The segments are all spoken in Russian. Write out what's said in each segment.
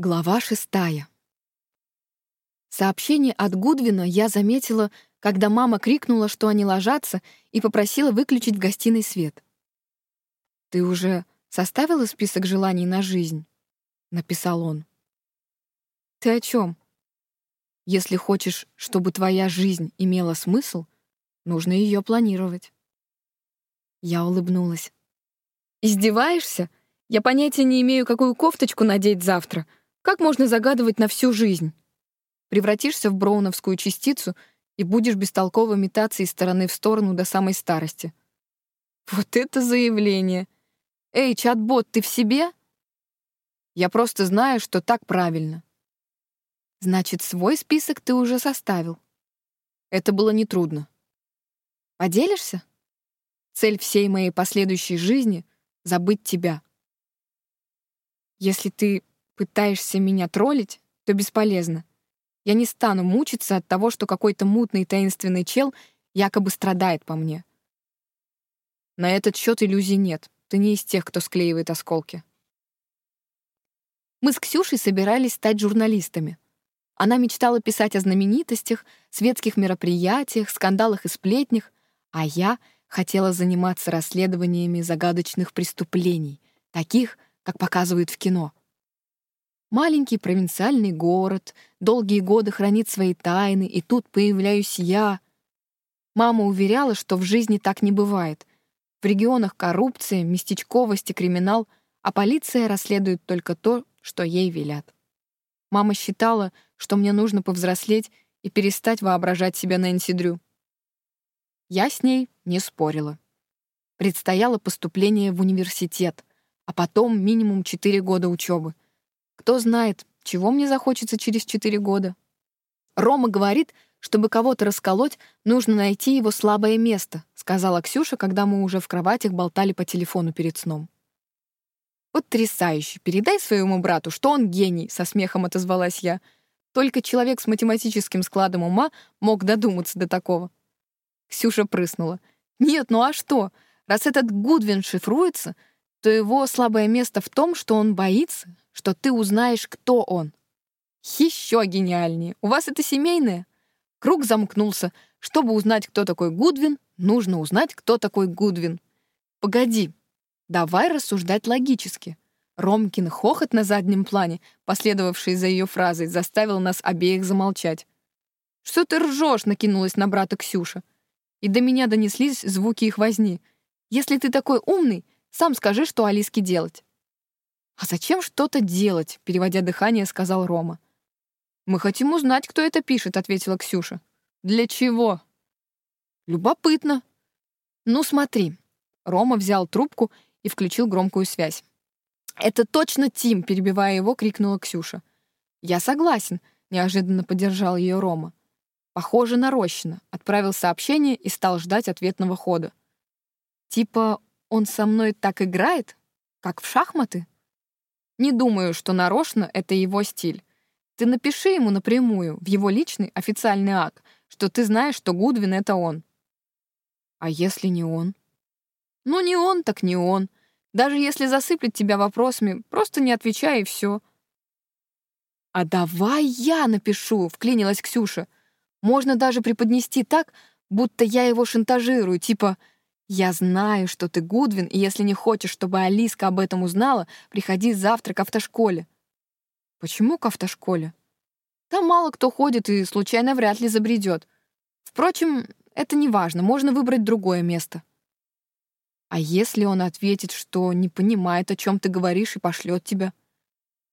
Глава шестая. Сообщение от Гудвина я заметила, когда мама крикнула, что они ложатся, и попросила выключить в гостиной свет. «Ты уже составила список желаний на жизнь?» — написал он. «Ты о чем? Если хочешь, чтобы твоя жизнь имела смысл, нужно ее планировать». Я улыбнулась. «Издеваешься? Я понятия не имею, какую кофточку надеть завтра», как можно загадывать на всю жизнь? Превратишься в броуновскую частицу и будешь бестолково метаться из стороны в сторону до самой старости. Вот это заявление! Эй, чат-бот, ты в себе? Я просто знаю, что так правильно. Значит, свой список ты уже составил. Это было нетрудно. Поделишься? Цель всей моей последующей жизни — забыть тебя. Если ты пытаешься меня троллить, то бесполезно. Я не стану мучиться от того, что какой-то мутный таинственный чел якобы страдает по мне. На этот счет иллюзий нет. Ты не из тех, кто склеивает осколки. Мы с Ксюшей собирались стать журналистами. Она мечтала писать о знаменитостях, светских мероприятиях, скандалах и сплетнях, а я хотела заниматься расследованиями загадочных преступлений, таких, как показывают в кино — Маленький провинциальный город, долгие годы хранит свои тайны, и тут появляюсь я. Мама уверяла, что в жизни так не бывает. В регионах коррупция, местечковость и криминал, а полиция расследует только то, что ей велят. Мама считала, что мне нужно повзрослеть и перестать воображать себя Нэнси Дрю. Я с ней не спорила. Предстояло поступление в университет, а потом минимум 4 года учебы — кто знает, чего мне захочется через четыре года. Рома говорит, чтобы кого-то расколоть, нужно найти его слабое место, сказала Ксюша, когда мы уже в кроватях болтали по телефону перед сном. «Потрясающе! Передай своему брату, что он гений!» — со смехом отозвалась я. Только человек с математическим складом ума мог додуматься до такого. Ксюша прыснула. «Нет, ну а что? Раз этот Гудвин шифруется, то его слабое место в том, что он боится, что ты узнаешь, кто он. Еще гениальнее. У вас это семейное? Круг замкнулся. Чтобы узнать, кто такой Гудвин, нужно узнать, кто такой Гудвин. Погоди. Давай рассуждать логически. Ромкин хохот на заднем плане, последовавший за ее фразой, заставил нас обеих замолчать. «Что ты ржешь?» — накинулась на брата Ксюша. И до меня донеслись звуки их возни. «Если ты такой умный, сам скажи, что Алиске делать». «А зачем что-то делать?» — переводя дыхание, сказал Рома. «Мы хотим узнать, кто это пишет», — ответила Ксюша. «Для чего?» «Любопытно». «Ну, смотри». Рома взял трубку и включил громкую связь. «Это точно Тим!» — перебивая его, крикнула Ксюша. «Я согласен», — неожиданно поддержал ее Рома. «Похоже на Рощина», — отправил сообщение и стал ждать ответного хода. «Типа он со мной так играет, как в шахматы?» Не думаю, что нарочно это его стиль. Ты напиши ему напрямую, в его личный официальный акт, что ты знаешь, что Гудвин — это он. А если не он? Ну, не он, так не он. Даже если засыплет тебя вопросами, просто не отвечай и все. «А давай я напишу», — вклинилась Ксюша. «Можно даже преподнести так, будто я его шантажирую, типа «Я знаю, что ты Гудвин, и если не хочешь, чтобы Алиска об этом узнала, приходи завтра к автошколе». «Почему к автошколе?» «Там мало кто ходит и случайно вряд ли забредет. Впрочем, это не важно, можно выбрать другое место». «А если он ответит, что не понимает, о чем ты говоришь, и пошлет тебя?»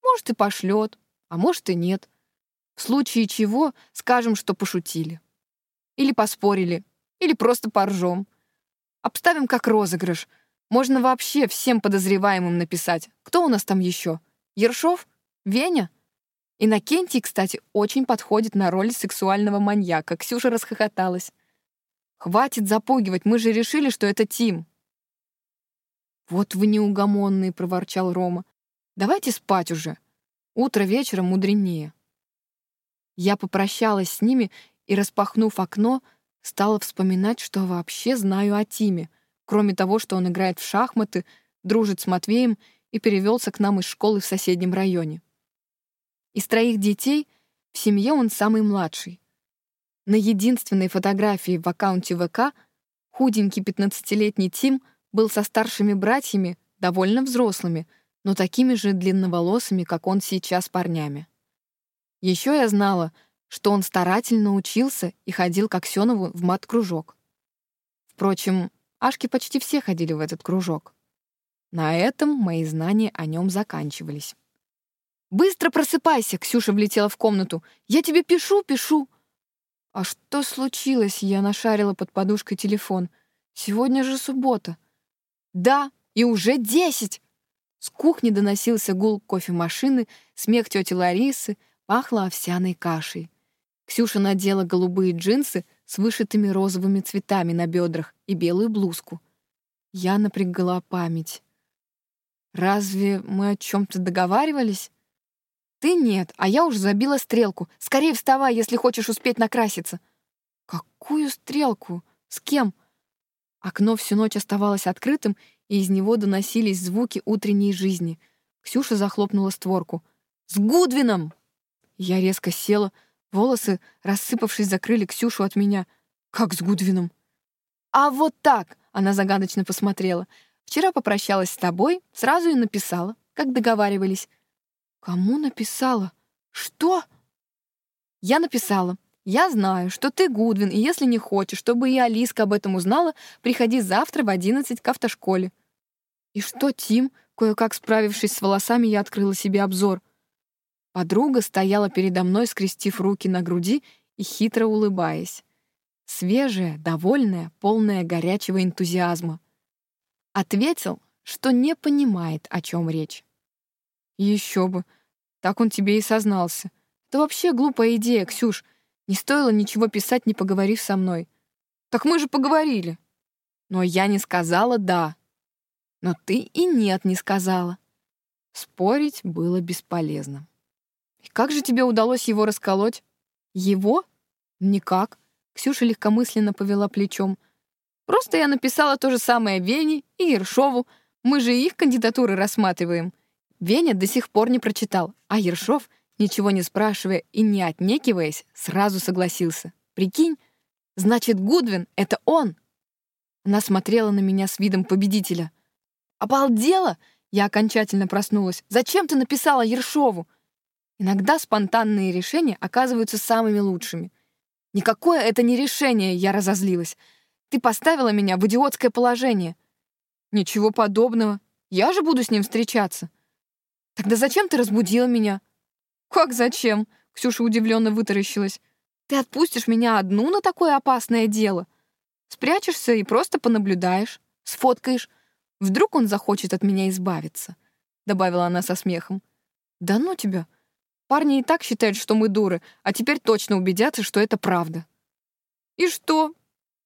«Может, и пошлет, а может, и нет. В случае чего скажем, что пошутили. Или поспорили, или просто поржем». Обставим как розыгрыш. Можно вообще всем подозреваемым написать. Кто у нас там еще? Ершов? Веня? Иннокентий, кстати, очень подходит на роль сексуального маньяка. Ксюша расхохоталась. «Хватит запугивать, мы же решили, что это Тим». «Вот вы неугомонные», — проворчал Рома. «Давайте спать уже. Утро вечером мудренее». Я попрощалась с ними и, распахнув окно, Стала вспоминать, что вообще знаю о Тиме, кроме того, что он играет в шахматы, дружит с Матвеем и перевелся к нам из школы в соседнем районе. Из троих детей в семье он самый младший. На единственной фотографии в аккаунте ВК худенький 15-летний Тим был со старшими братьями, довольно взрослыми, но такими же длинноволосыми, как он сейчас парнями. Еще я знала, что он старательно учился и ходил к Аксенову в мат-кружок. Впрочем, Ашки почти все ходили в этот кружок. На этом мои знания о нем заканчивались. «Быстро просыпайся!» — Ксюша влетела в комнату. «Я тебе пишу, пишу!» «А что случилось?» — я нашарила под подушкой телефон. «Сегодня же суббота». «Да, и уже десять!» С кухни доносился гул кофемашины, смех тети Ларисы, пахло овсяной кашей. Ксюша надела голубые джинсы с вышитыми розовыми цветами на бедрах и белую блузку. Я напрягла память. «Разве мы о чем-то договаривались?» Ты нет, а я уже забила стрелку. Скорее вставай, если хочешь успеть накраситься. Какую стрелку? С кем? Окно всю ночь оставалось открытым, и из него доносились звуки утренней жизни. Ксюша захлопнула створку. «С Гудвином!» Я резко села, волосы, рассыпавшись, закрыли Ксюшу от меня. «Как с Гудвином?» «А вот так!» — она загадочно посмотрела. «Вчера попрощалась с тобой, сразу и написала, как договаривались. Кому написала? Что? Я написала. Я знаю, что ты Гудвин, и если не хочешь, чтобы и Алиска об этом узнала, приходи завтра в одиннадцать к автошколе. И что, Тим? Кое-как справившись с волосами, я открыла себе обзор. Подруга стояла передо мной, скрестив руки на груди и хитро улыбаясь. Свежая, довольная, полная горячего энтузиазма. Ответил, что не понимает, о чем речь. Еще бы. Так он тебе и сознался. Это вообще глупая идея, Ксюш. Не стоило ничего писать, не поговорив со мной. Так мы же поговорили. Но я не сказала «да». Но ты и «нет» не сказала. Спорить было бесполезно. И как же тебе удалось его расколоть? Его? Никак. Ксюша легкомысленно повела плечом. Просто я написала то же самое Вене и Ершову. Мы же их кандидатуры рассматриваем. Веня до сих пор не прочитал, а Ершов, ничего не спрашивая и не отнекиваясь, сразу согласился. Прикинь, значит, Гудвин — это он. Она смотрела на меня с видом победителя. «Обалдела!» — я окончательно проснулась. «Зачем ты написала Ершову?» Иногда спонтанные решения оказываются самыми лучшими. «Никакое это не решение!» — я разозлилась. «Ты поставила меня в идиотское положение». «Ничего подобного. Я же буду с ним встречаться». «Тогда зачем ты разбудила меня?» «Как зачем?» — Ксюша удивленно вытаращилась. «Ты отпустишь меня одну на такое опасное дело? Спрячешься и просто понаблюдаешь, сфоткаешь. Вдруг он захочет от меня избавиться?» — добавила она со смехом. «Да ну тебя! Парни и так считают, что мы дуры, а теперь точно убедятся, что это правда». «И что?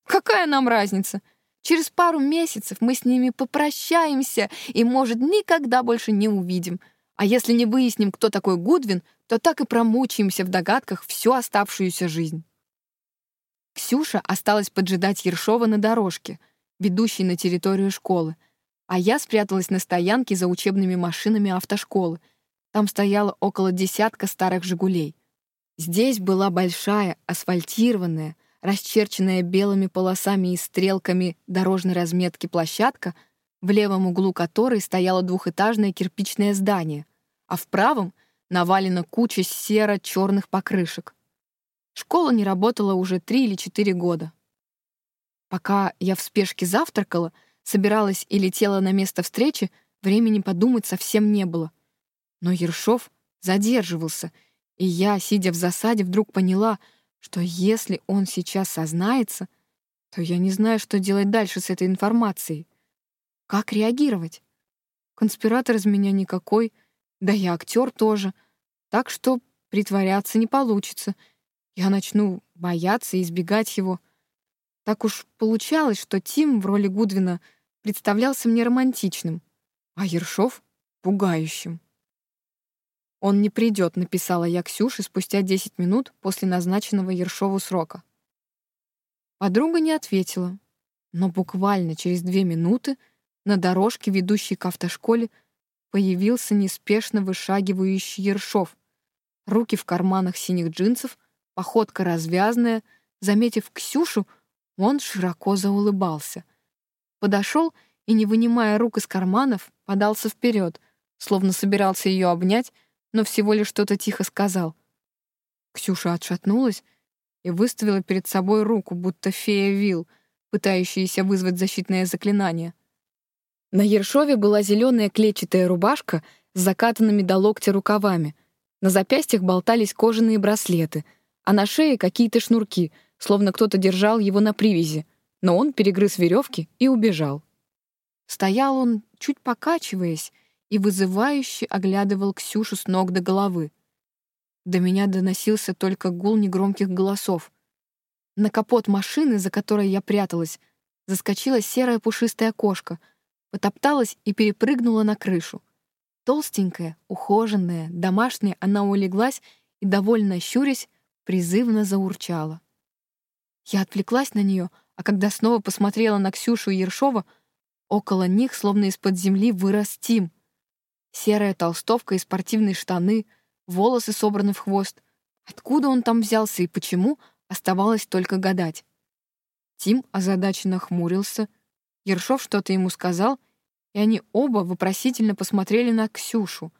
Какая нам разница? Через пару месяцев мы с ними попрощаемся и, может, никогда больше не увидим. А если не выясним, кто такой Гудвин, то так и промучаемся в догадках всю оставшуюся жизнь. Ксюша осталась поджидать Ершова на дорожке, ведущей на территорию школы, а я спряталась на стоянке за учебными машинами автошколы. Там стояло около десятка старых «Жигулей». Здесь была большая, асфальтированная, расчерченная белыми полосами и стрелками дорожной разметки площадка, в левом углу которой стояло двухэтажное кирпичное здание, а в правом навалена куча серо-черных покрышек. Школа не работала уже три или четыре года. Пока я в спешке завтракала, собиралась и летела на место встречи, времени подумать совсем не было. Но Ершов задерживался, и я, сидя в засаде, вдруг поняла, что если он сейчас сознается, то я не знаю, что делать дальше с этой информацией. Как реагировать? Конспиратор из меня никакой — да и актер тоже. Так что притворяться не получится. Я начну бояться и избегать его. Так уж получалось, что Тим в роли Гудвина представлялся мне романтичным, а Ершов — пугающим. «Он не придет», — написала я Ксюше спустя 10 минут после назначенного Ершову срока. Подруга не ответила, но буквально через две минуты на дорожке, ведущей к автошколе, появился неспешно вышагивающий Ершов. руки в карманах синих джинсов, походка развязная. Заметив Ксюшу, он широко заулыбался. Подошел и, не вынимая рук из карманов, подался вперед, словно собирался ее обнять, но всего лишь что-то тихо сказал. Ксюша отшатнулась и выставила перед собой руку, будто фея Вил, пытающаяся вызвать защитное заклинание. На Ершове была зеленая клетчатая рубашка с закатанными до локтя рукавами. На запястьях болтались кожаные браслеты, а на шее какие-то шнурки, словно кто-то держал его на привязи, но он перегрыз веревки и убежал. Стоял он, чуть покачиваясь, и вызывающе оглядывал Ксюшу с ног до головы. До меня доносился только гул негромких голосов. На капот машины, за которой я пряталась, заскочила серая пушистая кошка, потопталась и перепрыгнула на крышу. Толстенькая, ухоженная, домашняя, она улеглась и, довольно щурясь, призывно заурчала. Я отвлеклась на нее, а когда снова посмотрела на Ксюшу и Ершова, около них, словно из-под земли, вырос Тим. Серая толстовка и спортивные штаны — волосы собраны в хвост. Откуда он там взялся и почему, оставалось только гадать. Тим озадаченно хмурился, Ершов что-то ему сказал, и они оба вопросительно посмотрели на Ксюшу.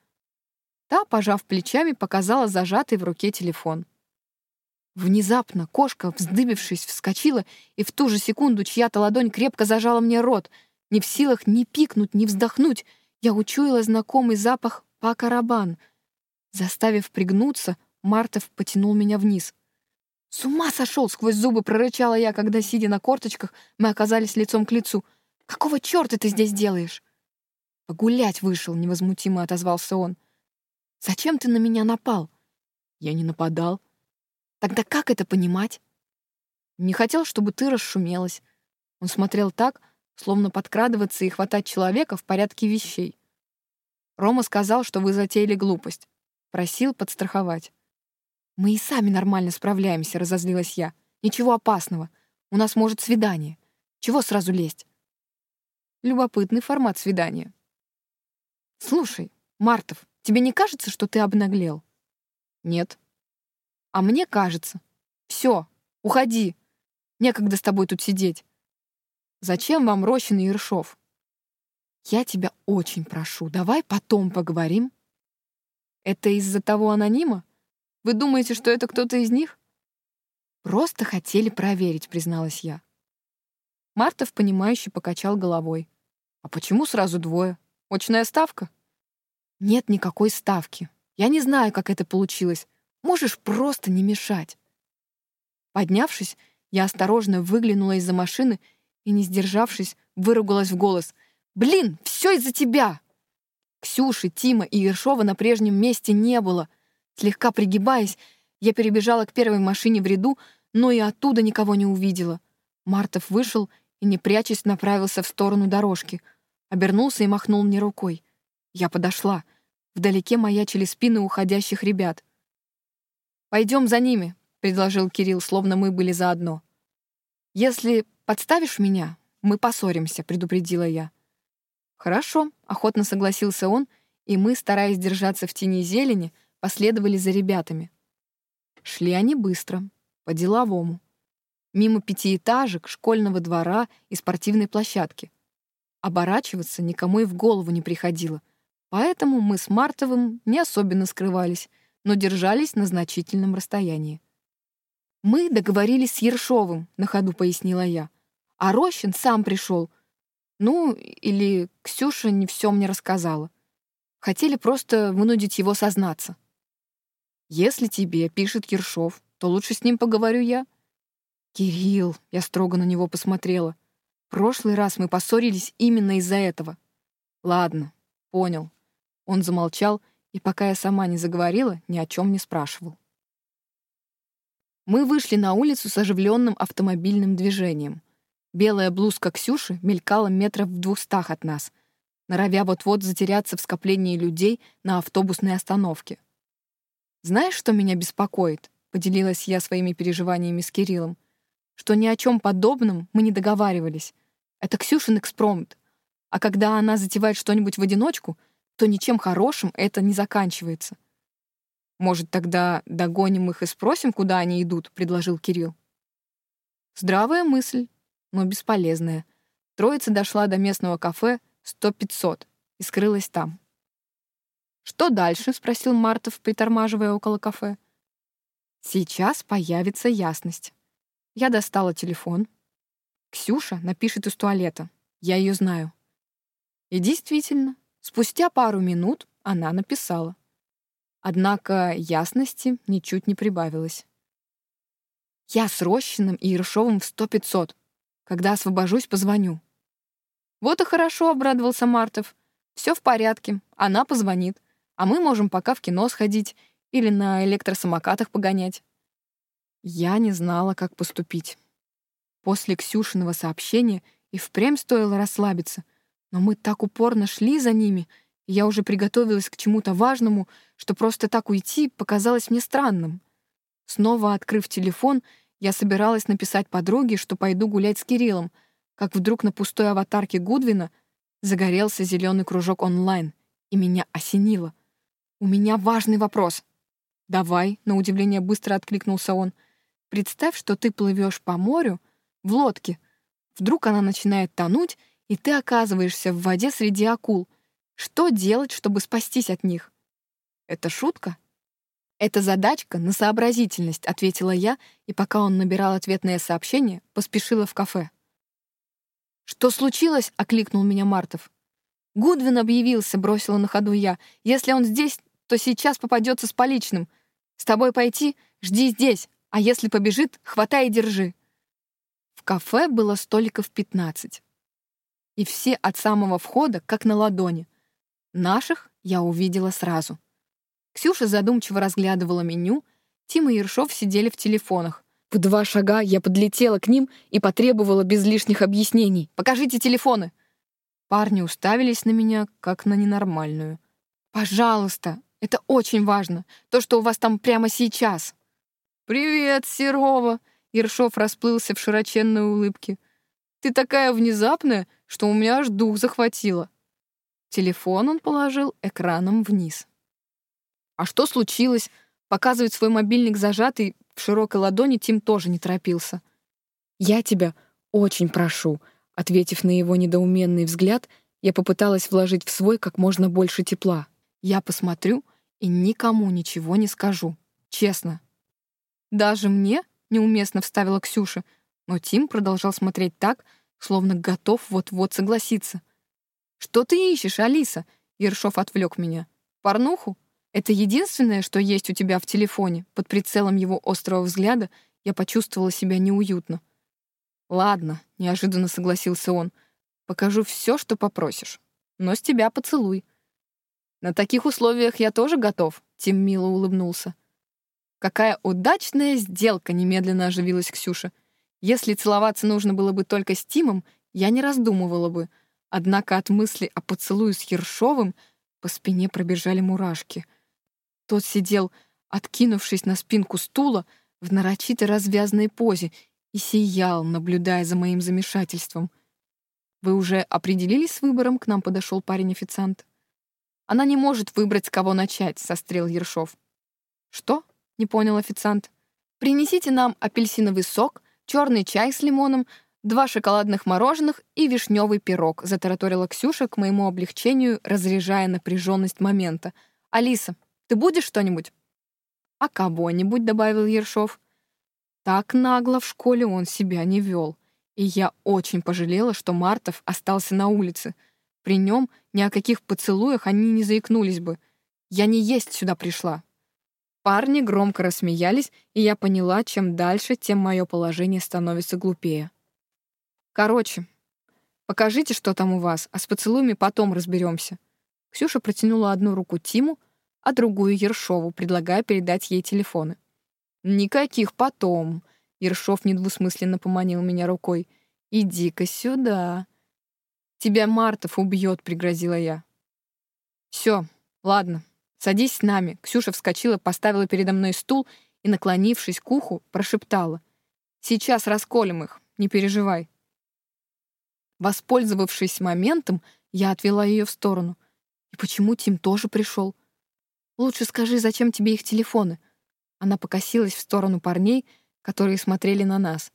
Та, пожав плечами, показала зажатый в руке телефон. Внезапно кошка, вздыбившись, вскочила, и в ту же секунду чья-то ладонь крепко зажала мне рот. Не в силах ни пикнуть, ни вздохнуть, я учуяла знакомый запах пакарабан — Заставив пригнуться, Мартов потянул меня вниз. «С ума сошел!» — сквозь зубы прорычала я, когда, сидя на корточках, мы оказались лицом к лицу. «Какого черта ты здесь делаешь?» «Погулять вышел», — невозмутимо отозвался он. «Зачем ты на меня напал?» «Я не нападал». «Тогда как это понимать?» «Не хотел, чтобы ты расшумелась». Он смотрел так, словно подкрадываться и хватать человека в порядке вещей. Рома сказал, что вы затеяли глупость. Просил подстраховать. «Мы и сами нормально справляемся», — разозлилась я. «Ничего опасного. У нас может свидание. Чего сразу лезть?» Любопытный формат свидания. «Слушай, Мартов, тебе не кажется, что ты обнаглел?» «Нет». «А мне кажется. Все, уходи. Некогда с тобой тут сидеть. Зачем вам Рощин и Ершов?» «Я тебя очень прошу, давай потом поговорим это из-за того анонима? Вы думаете, что это кто-то из них? Просто хотели проверить, призналась я. Мартов, понимающе покачал головой. А почему сразу двое? Очная ставка? Нет никакой ставки. Я не знаю, как это получилось. Можешь просто не мешать. Поднявшись, я осторожно выглянула из-за машины и, не сдержавшись, выругалась в голос. «Блин, все из-за тебя!» Ксюши, Тима и Ершова на прежнем месте не было. Слегка пригибаясь, я перебежала к первой машине в ряду, но и оттуда никого не увидела. Мартов вышел и, не прячась, направился в сторону дорожки. Обернулся и махнул мне рукой. Я подошла. Вдалеке маячили спины уходящих ребят. «Пойдем за ними», — предложил Кирилл, словно мы были заодно. «Если подставишь меня, мы поссоримся», — предупредила я. «Хорошо», — охотно согласился он, и мы, стараясь держаться в тени зелени, последовали за ребятами. Шли они быстро, по-деловому. Мимо пятиэтажек, школьного двора и спортивной площадки. Оборачиваться никому и в голову не приходило, поэтому мы с Мартовым не особенно скрывались, но держались на значительном расстоянии. «Мы договорились с Ершовым», — на ходу пояснила я. «А Рощин сам пришел, ну, или Ксюша не все мне рассказала. Хотели просто вынудить его сознаться. Если тебе пишет Ершов, то лучше с ним поговорю я. Кирилл, я строго на него посмотрела. Прошлый раз мы поссорились именно из-за этого. Ладно, понял. Он замолчал, и пока я сама не заговорила, ни о чем не спрашивал. Мы вышли на улицу с оживленным автомобильным движением — Белая блузка Ксюши мелькала метров в двухстах от нас, норовя вот-вот затеряться в скоплении людей на автобусной остановке. «Знаешь, что меня беспокоит?» — поделилась я своими переживаниями с Кириллом. «Что ни о чем подобном мы не договаривались. Это Ксюшин экспромт. А когда она затевает что-нибудь в одиночку, то ничем хорошим это не заканчивается. «Может, тогда догоним их и спросим, куда они идут?» — предложил Кирилл. Здравая мысль, но бесполезная. Троица дошла до местного кафе «Сто-пятьсот» и скрылась там. «Что дальше?» — спросил Мартов, притормаживая около кафе. «Сейчас появится ясность». Я достала телефон. Ксюша напишет из туалета. Я ее знаю. И действительно, спустя пару минут она написала. Однако ясности ничуть не прибавилось. Я с Рощиным и Ершовым в сто-пятьсот. Когда освобожусь, позвоню. Вот и хорошо, обрадовался Мартов. Все в порядке, она позвонит, а мы можем пока в кино сходить или на электросамокатах погонять. Я не знала, как поступить. После Ксюшиного сообщения и впрямь стоило расслабиться, но мы так упорно шли за ними — я уже приготовилась к чему-то важному, что просто так уйти показалось мне странным. Снова открыв телефон, я собиралась написать подруге, что пойду гулять с Кириллом, как вдруг на пустой аватарке Гудвина загорелся зеленый кружок онлайн, и меня осенило. «У меня важный вопрос». «Давай», — на удивление быстро откликнулся он. «Представь, что ты плывешь по морю в лодке. Вдруг она начинает тонуть, и ты оказываешься в воде среди акул — что делать, чтобы спастись от них? Это шутка? Это задачка на сообразительность, ответила я, и пока он набирал ответное сообщение, поспешила в кафе. Что случилось? окликнул меня Мартов. Гудвин объявился, бросила на ходу я. Если он здесь, то сейчас попадется с поличным. С тобой пойти? Жди здесь, а если побежит, хватай и держи. В кафе было столиков пятнадцать. И все от самого входа, как на ладони — Наших я увидела сразу. Ксюша задумчиво разглядывала меню, Тима и Ершов сидели в телефонах. В два шага я подлетела к ним и потребовала без лишних объяснений. «Покажите телефоны!» Парни уставились на меня, как на ненормальную. «Пожалуйста, это очень важно. То, что у вас там прямо сейчас». «Привет, Серова!» Ершов расплылся в широченной улыбке. «Ты такая внезапная, что у меня аж дух захватило». Телефон он положил экраном вниз. А что случилось? Показывать свой мобильник зажатый в широкой ладони Тим тоже не торопился. «Я тебя очень прошу», — ответив на его недоуменный взгляд, я попыталась вложить в свой как можно больше тепла. «Я посмотрю и никому ничего не скажу. Честно». «Даже мне?» — неуместно вставила Ксюша, но Тим продолжал смотреть так, словно готов вот-вот согласиться. «Что ты ищешь, Алиса?» Ершов отвлек меня. «Порнуху? Это единственное, что есть у тебя в телефоне?» Под прицелом его острого взгляда я почувствовала себя неуютно. «Ладно», — неожиданно согласился он. «Покажу все, что попросишь. Но с тебя поцелуй». «На таких условиях я тоже готов», — Тим мило улыбнулся. «Какая удачная сделка!» — немедленно оживилась Ксюша. «Если целоваться нужно было бы только с Тимом, я не раздумывала бы. Однако от мысли о поцелуе с Ершовым по спине пробежали мурашки. Тот сидел, откинувшись на спинку стула, в нарочито развязной позе и сиял, наблюдая за моим замешательством. «Вы уже определились с выбором?» — к нам подошел парень-официант. «Она не может выбрать, с кого начать», — сострел Ершов. «Что?» — не понял официант. «Принесите нам апельсиновый сок, черный чай с лимоном, два шоколадных мороженых и вишневый пирог», — затараторила Ксюша к моему облегчению, разряжая напряженность момента. «Алиса, ты будешь что-нибудь?» «А кого-нибудь», — добавил Ершов. Так нагло в школе он себя не вел. И я очень пожалела, что Мартов остался на улице. При нем ни о каких поцелуях они не заикнулись бы. Я не есть сюда пришла. Парни громко рассмеялись, и я поняла, чем дальше, тем мое положение становится глупее. Короче, покажите, что там у вас, а с поцелуями потом разберемся. Ксюша протянула одну руку Тиму, а другую Ершову, предлагая передать ей телефоны. «Никаких потом», — Ершов недвусмысленно поманил меня рукой. «Иди-ка сюда». «Тебя Мартов убьет», — пригрозила я. «Все, ладно, садись с нами». Ксюша вскочила, поставила передо мной стул и, наклонившись к уху, прошептала. «Сейчас расколем их, не переживай». Воспользовавшись моментом, я отвела ее в сторону. И почему Тим тоже пришел? Лучше скажи, зачем тебе их телефоны?» Она покосилась в сторону парней, которые смотрели на нас.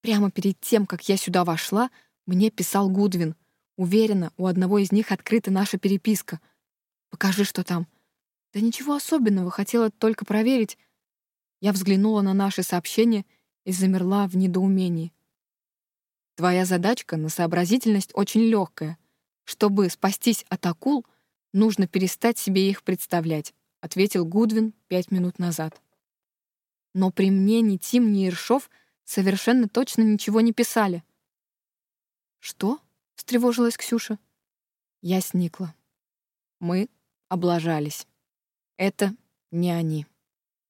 Прямо перед тем, как я сюда вошла, мне писал Гудвин. Уверена, у одного из них открыта наша переписка. «Покажи, что там». «Да ничего особенного, хотела только проверить». Я взглянула на наши сообщения и замерла в недоумении. Твоя задачка на сообразительность очень легкая. Чтобы спастись от акул, нужно перестать себе их представлять, ответил Гудвин пять минут назад. Но при мне ни Тим, ни Иршов совершенно точно ничего не писали. «Что?» — встревожилась Ксюша. Я сникла. Мы облажались. Это не они.